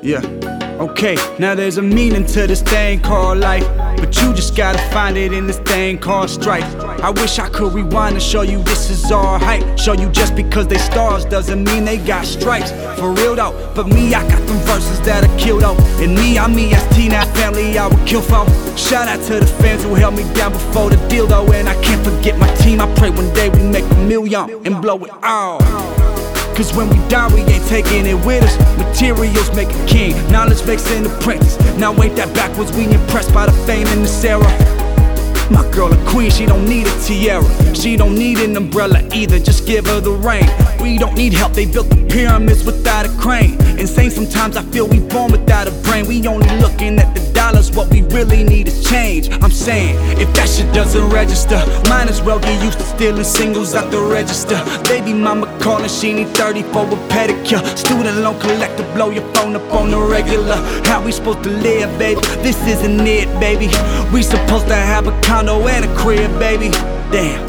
Yeah. Okay, now there's a meaning to this thing called life. But you just gotta find it in this thing called strife. I wish I could rewind and show you this is all hype. Show you just because they stars doesn't mean they got stripes. For real though, but me, I got them verses that'll kill though. And me, I'm me as T, that family I would kill for. Shout out to the fans who held me down before the deal though. And I can't forget my team. I pray one day we make a million and blow it all. Cause when we die, we ain't taking it with us. Materials make a king, knowledge makes an apprentice. Now ain't that backwards, we impressed by the fame and the era. My girl a queen, she don't need a tiara. She don't need an umbrella either, just give her the rain. We don't need help, they built the pyramids without a crane. Insane, sometimes I feel we born without a brain. We only looking at the dollars, what we really need is change. I'm saying, if that shit doesn't register, might as well get used to stealing singles out the register. Baby mama calling, she need 30 for a pedicure. Student loan collector, blow your phone up on the regular. How we supposed to live, baby? This isn't it, baby. We supposed to have a condo and a crib, baby. Damn.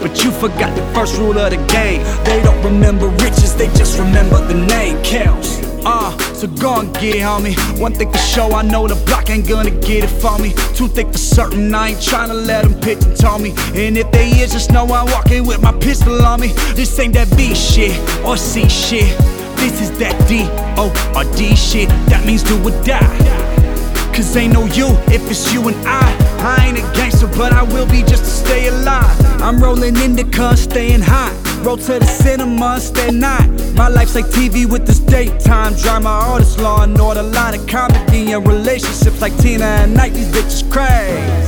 But you forgot the first rule of the game. They don't remember riches, they just remember the name Kels. Uh, so go and get it, homie. One thing for sure, I know the block ain't gonna get it for me. Two things for certain, I ain't tryna let them pitch and tell me. And if they is, just know I'm walking with my pistol on me. This ain't that B shit or C shit. This is that D O or D shit. That means do or die. Cause ain't no you if it's you and I. I ain't a gangster, but I will be just to stay alive. I'm rolling indica, staying high. Roll to the cinema, stay night. My life's like TV with this daytime drama. All this law and order, line of comedy and relationships like Tina and Ike. These bitches crazy.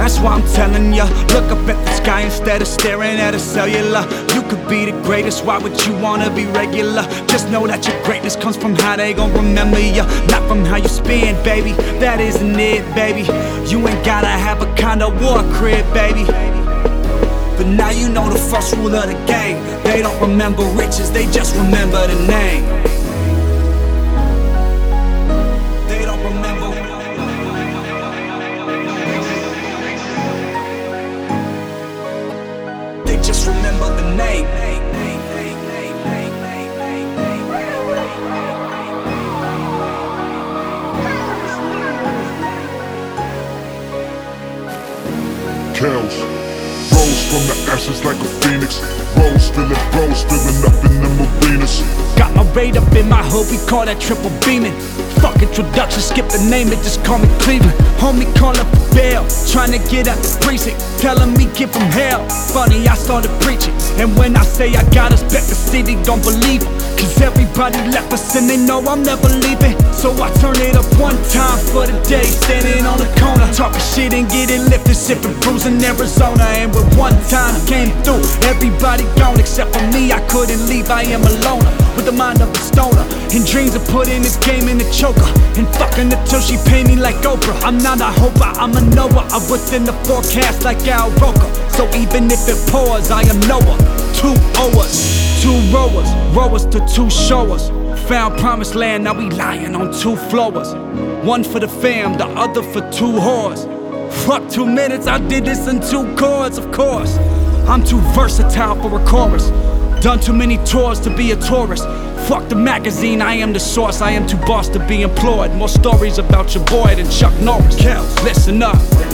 That's why I'm telling ya, look up at the sky instead of staring at a cellular. You could be the greatest, why would you wanna be regular? Just know that your greatness comes from how they gon' remember ya, not from how you spend, baby. That isn't it, baby. You ain't gotta have a condo or a crib, baby. But now you know the first rule of the game. They don't remember riches, they just remember the name. Kels. Rose from the ashes like a phoenix. Rose feeling rose, filling up in them arenas. Got my rate up in my hood, we call that triple beaming. Fuck introduction, skip the name, it just call me Cleveland. Homie call up a bail, trying to get out the precinct, telling me get from hell. Funny, I started preaching, and when I say I got us back, the city don't believe him. Cause everybody left us and they know I'm never leaving. So I turn it up one time for the day, standing on the corner, talking shit and getting lifted, sipping brews in Arizona. And when one time came through, everybody gone except for me. I couldn't leave, I am a loner with the mind of a stoner. And dreams of putting this game in the choker. And fucking until she pay me like Oprah. I'm not a hoper, I'm a knower. I was in the forecast like Al Roker. So even if it pours, I am Noah. Two owers, two rowers, rowers to two showers. Found promised land, now we lying on two floors. One for the fam, the other for two whores. Fuck two minutes, I did this in two chords, of course. I'm too versatile for a chorus. Done too many tours to be a tourist. Fuck the magazine, I am the source. I am too boss to be employed. More stories about your boy than Chuck Norris. Listen up.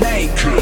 naked.